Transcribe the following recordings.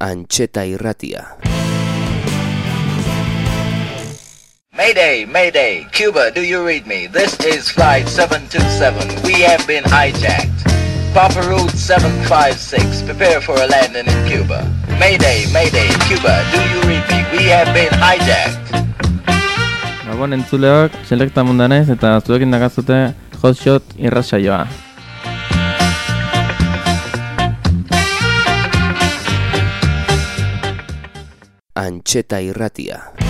Antxeta irratia. Mayday, mayday, Cuba, do you read me? This is flight 727, we have been hijacked. Papa Route 756, prepare for a landing in Cuba. Mayday, mayday, Cuba, do you read me? We have been hijacked. Gabon entzuleok, selekta mundanez eta zuekin dakazute hotshot irratsaioa. joa. antxeta irratia.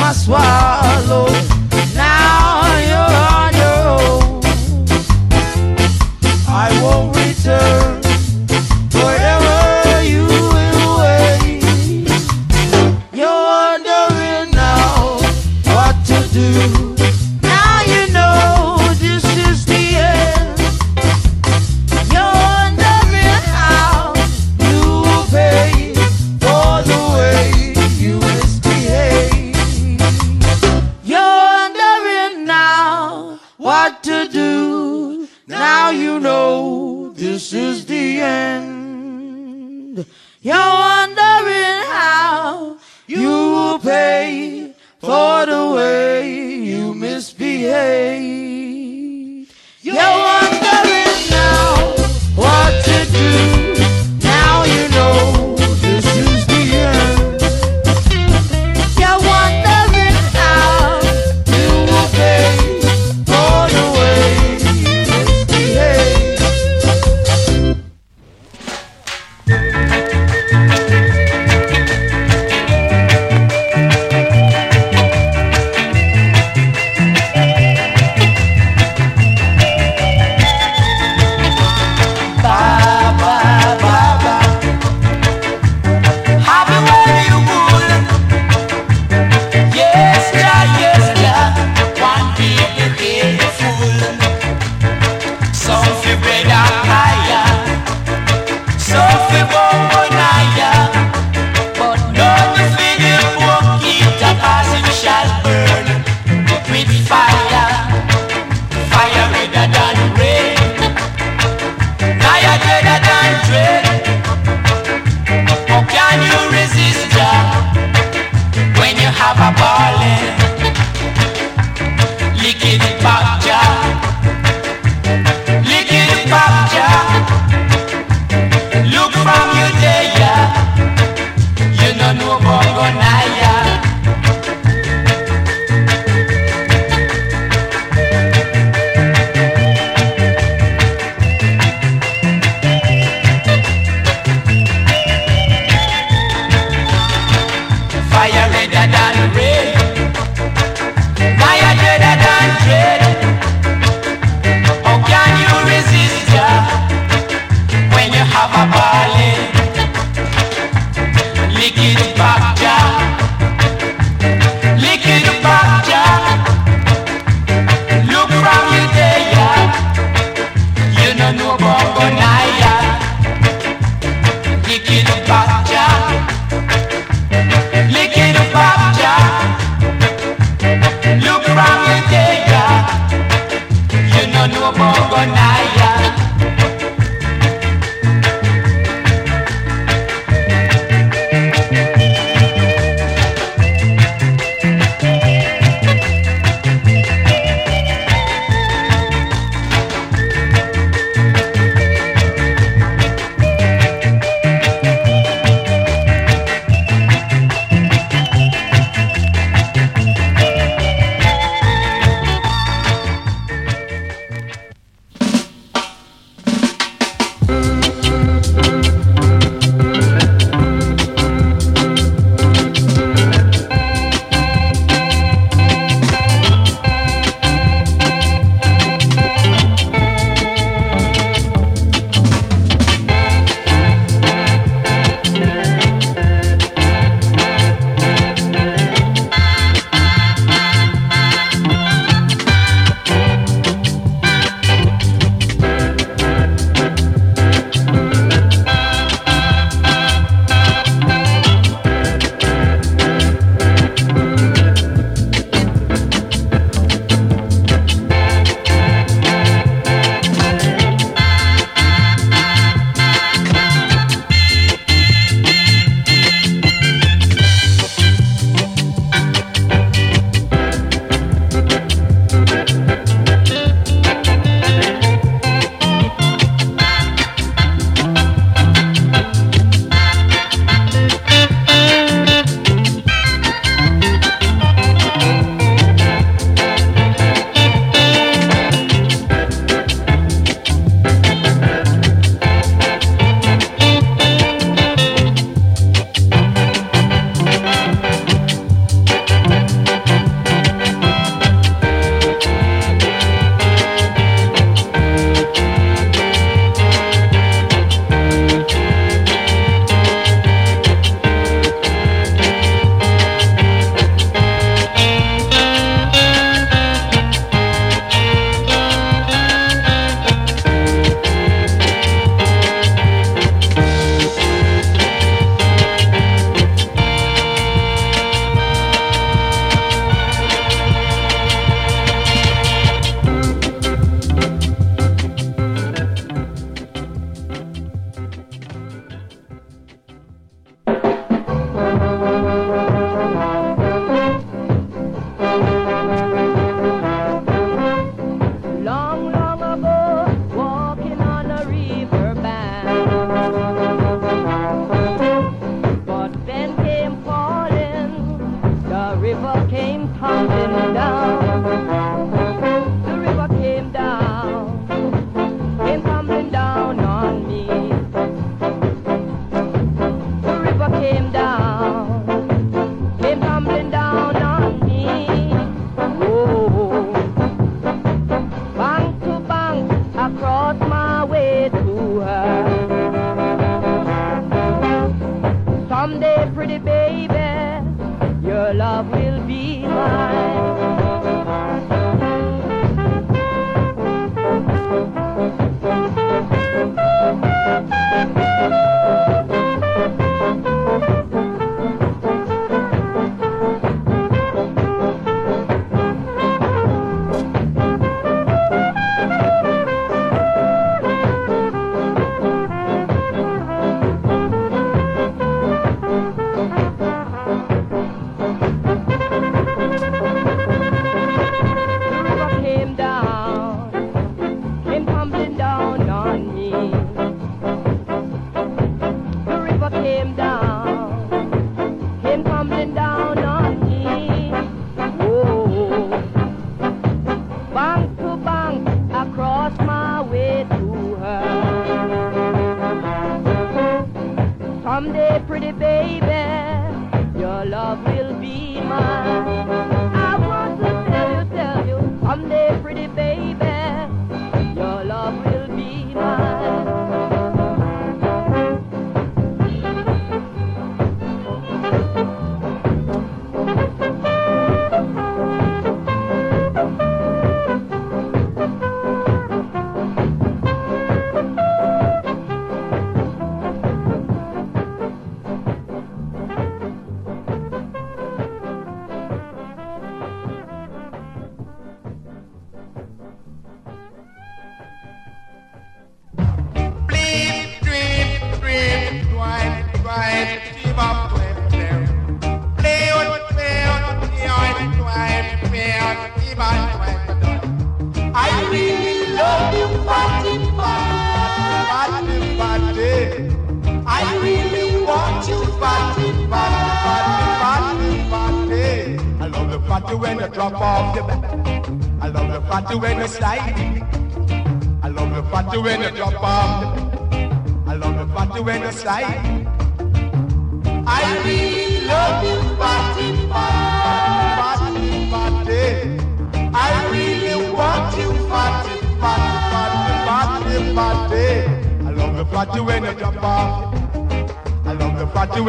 First I love will be mine.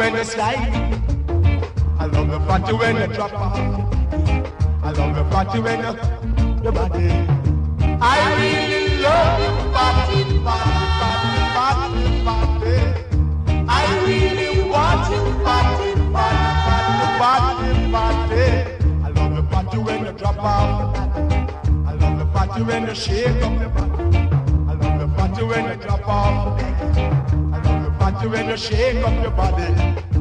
when slide. I love the party when you drop off. I love the party when you body. I really love you, party. I really want you, party, party. I love the party when drop off. I love the party when you shake up the body. I love the party when you drop off party when you shake up your body.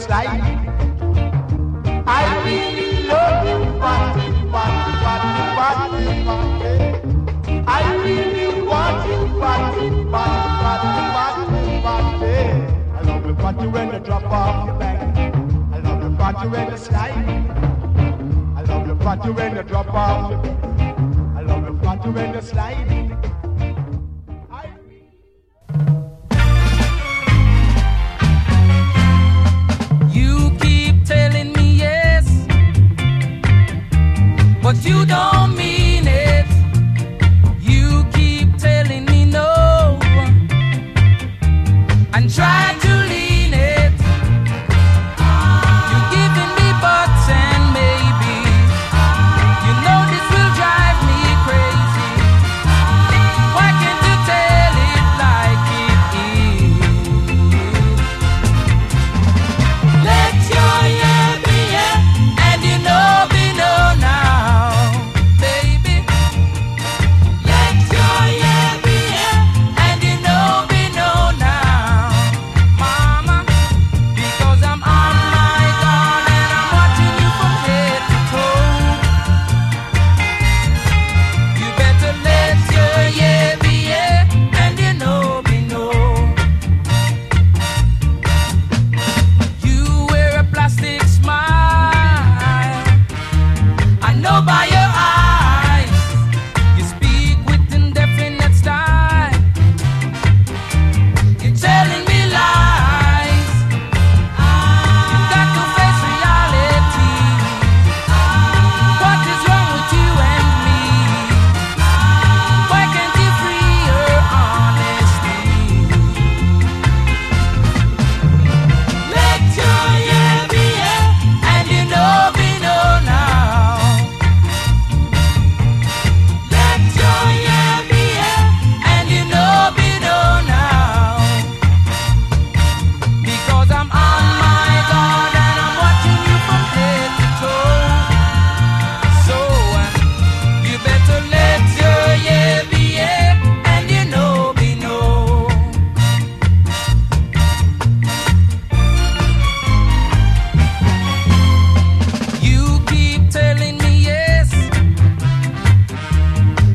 just. I really love you, party, party, party, party, party. I really want you, party, party, party, party, party. I love you, party when you drop off your back. I love you, party when you slide. I love you, party when you drop off your back. I love you, party when you slide.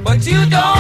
But you don't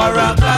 for out.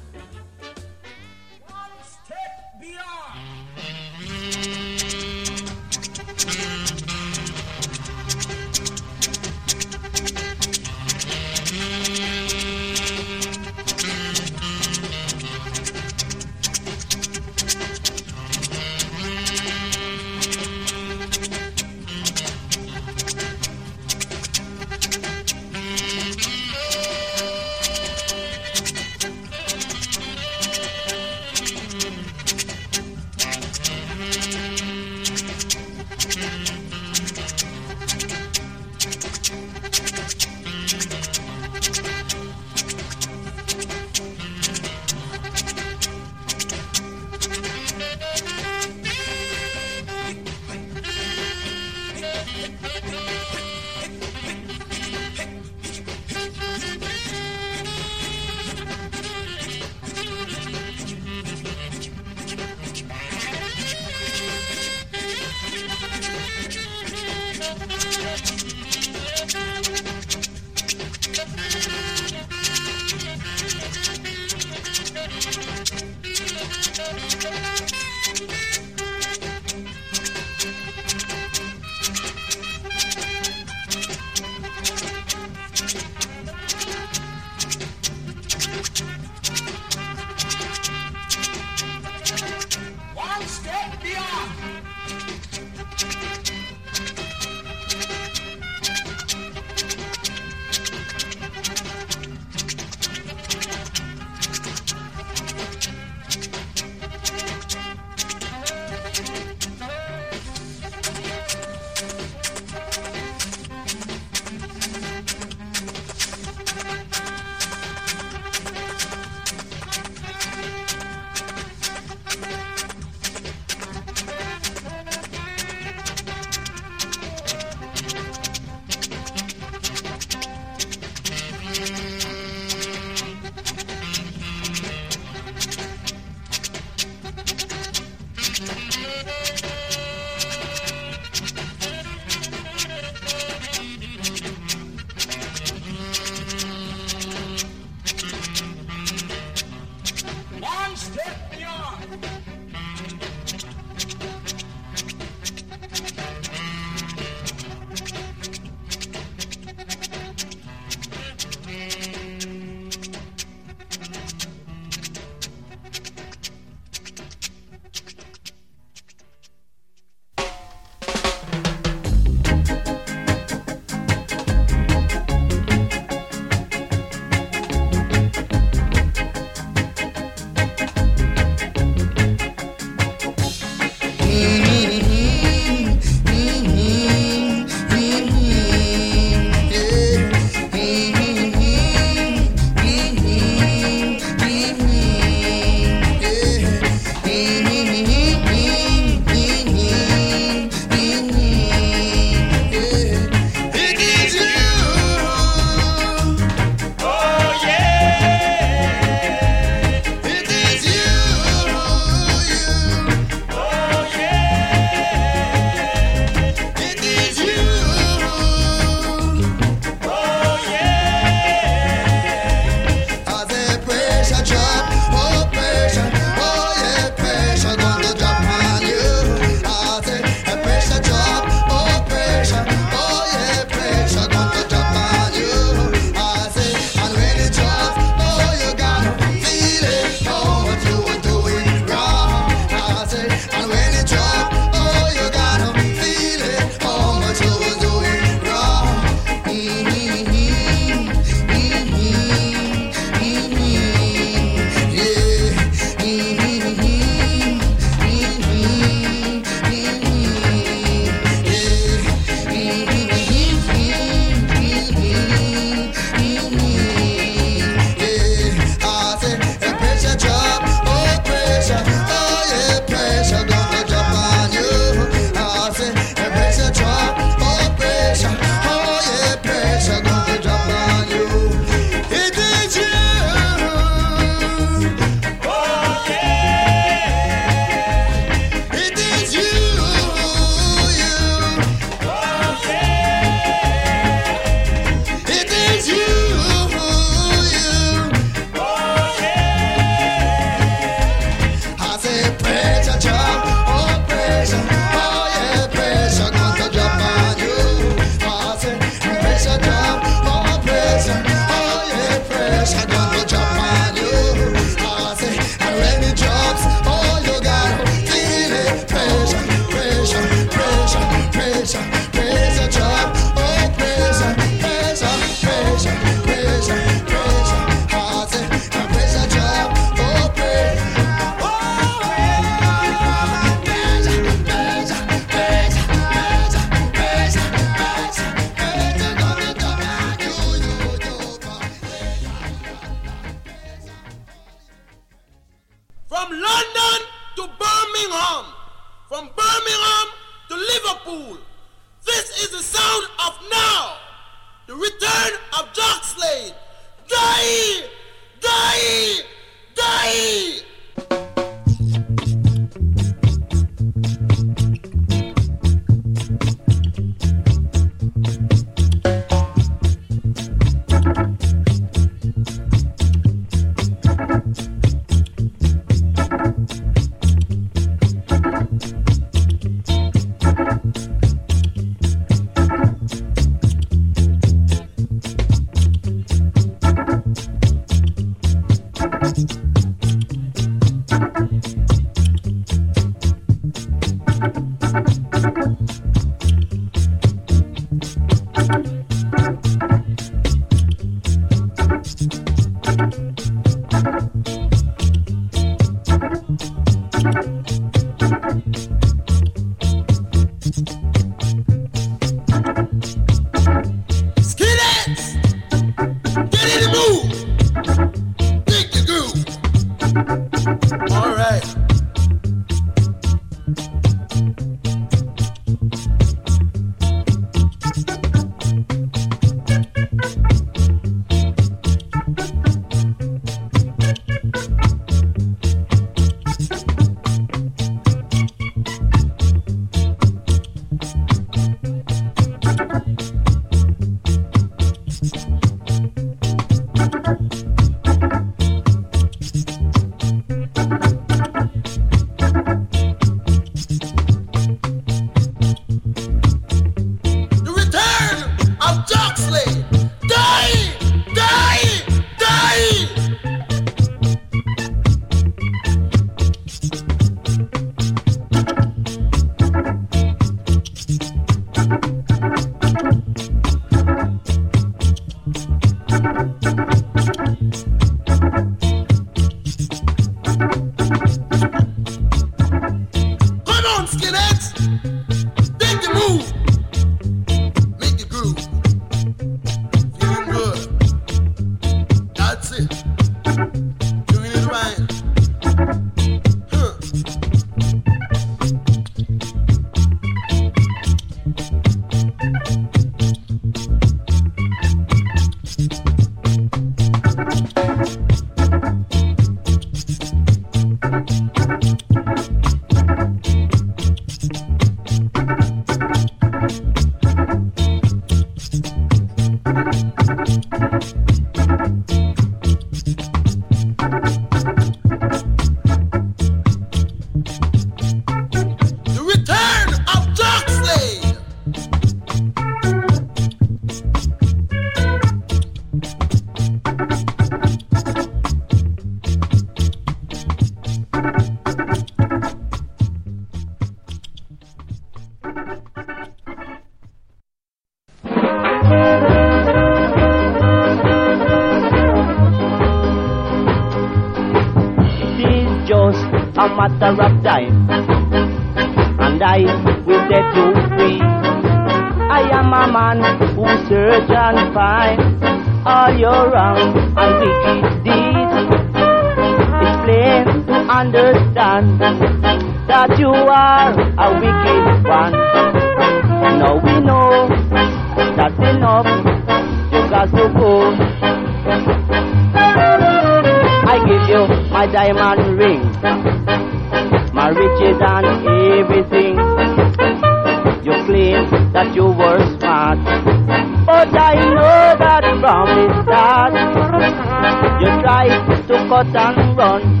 To and run,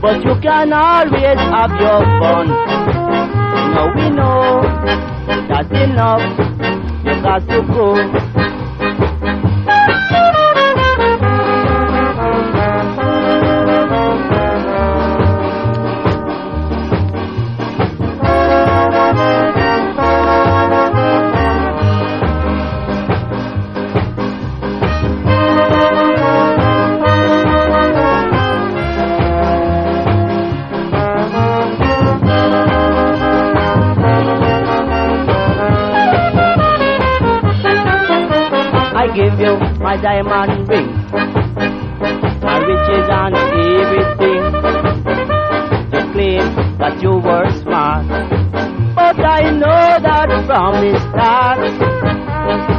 but you can always have your fun. Now we know that's enough. You got to go. Give you my diamond ring, my riches and everything. You claim that you were smart, but I know that from the start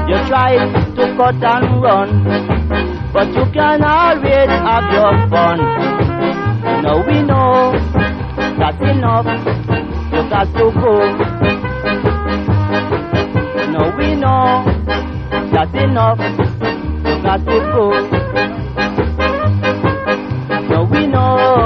you tried to cut and run, but you can always have your fun. Now we know that's enough. You got to go. Now we know that's enough. Got to go. Now we know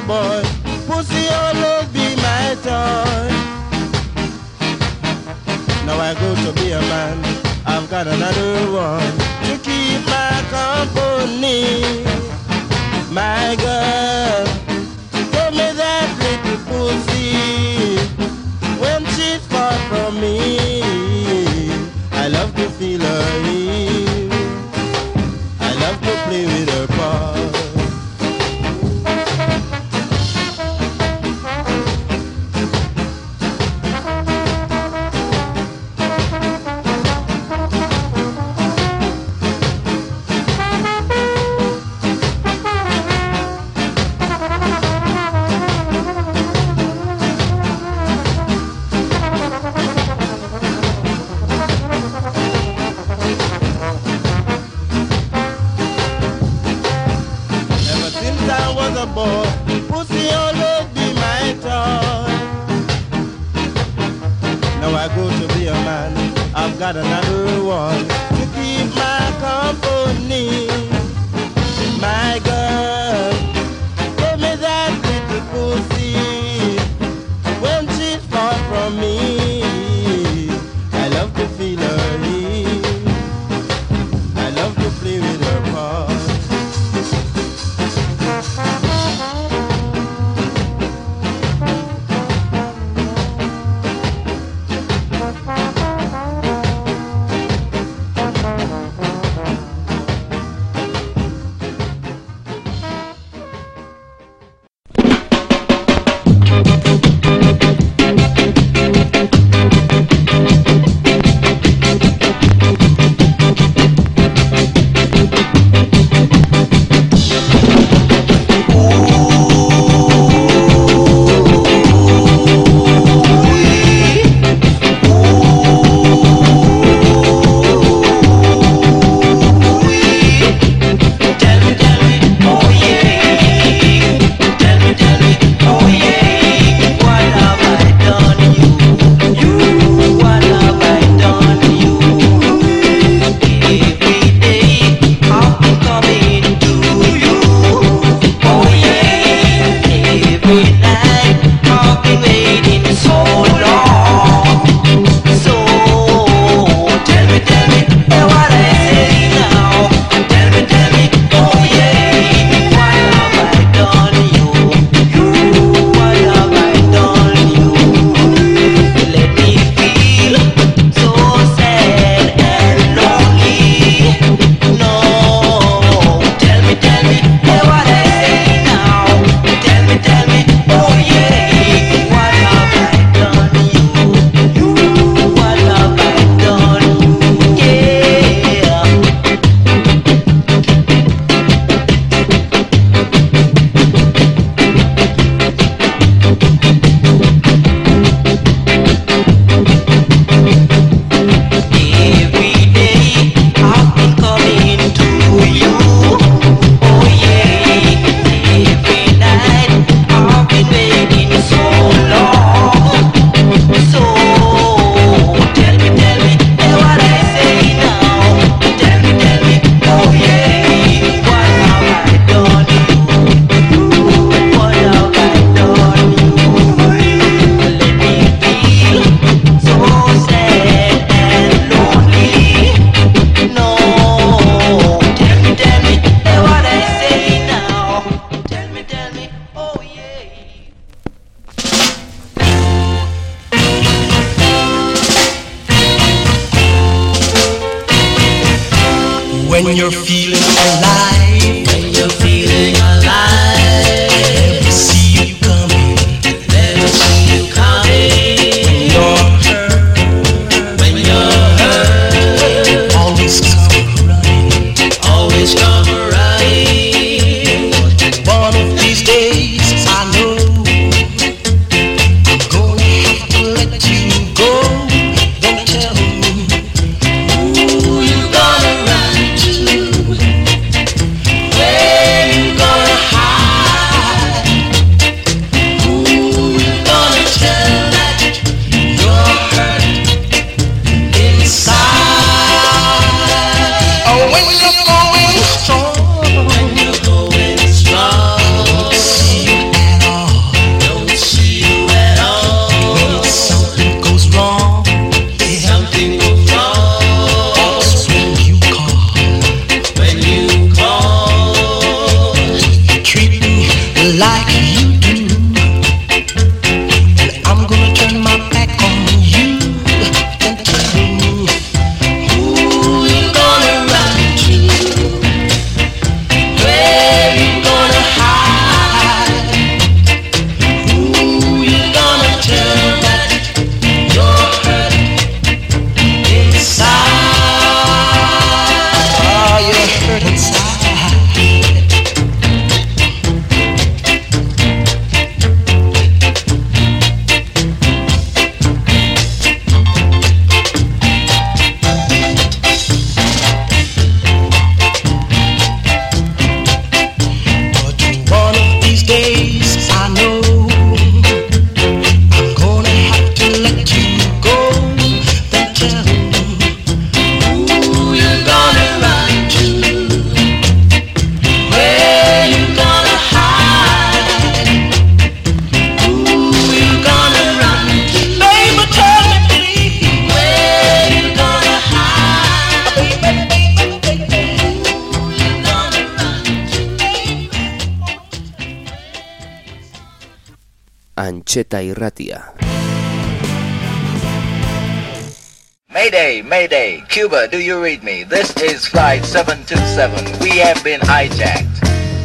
a boy, pussy always be my toy. Now I go to be a man, I've got another one to keep my company. My girl, give me that little pussy when she's far from me. Antxeta irratia. Mayday, Mayday, Cuba, do you read me? This is Flight 727. We have been hijacked.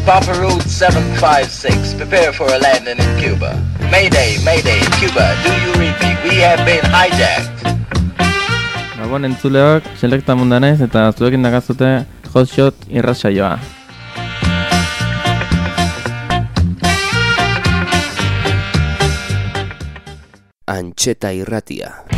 Papa Route 756, prepare for a landing in Cuba. Mayday, Mayday, Cuba, do you read me? We have been hijacked. Gabon entzuleok, selekta mundanez eta zuekin dakazute Hot Shot irratsaioa. Antxeta irratia.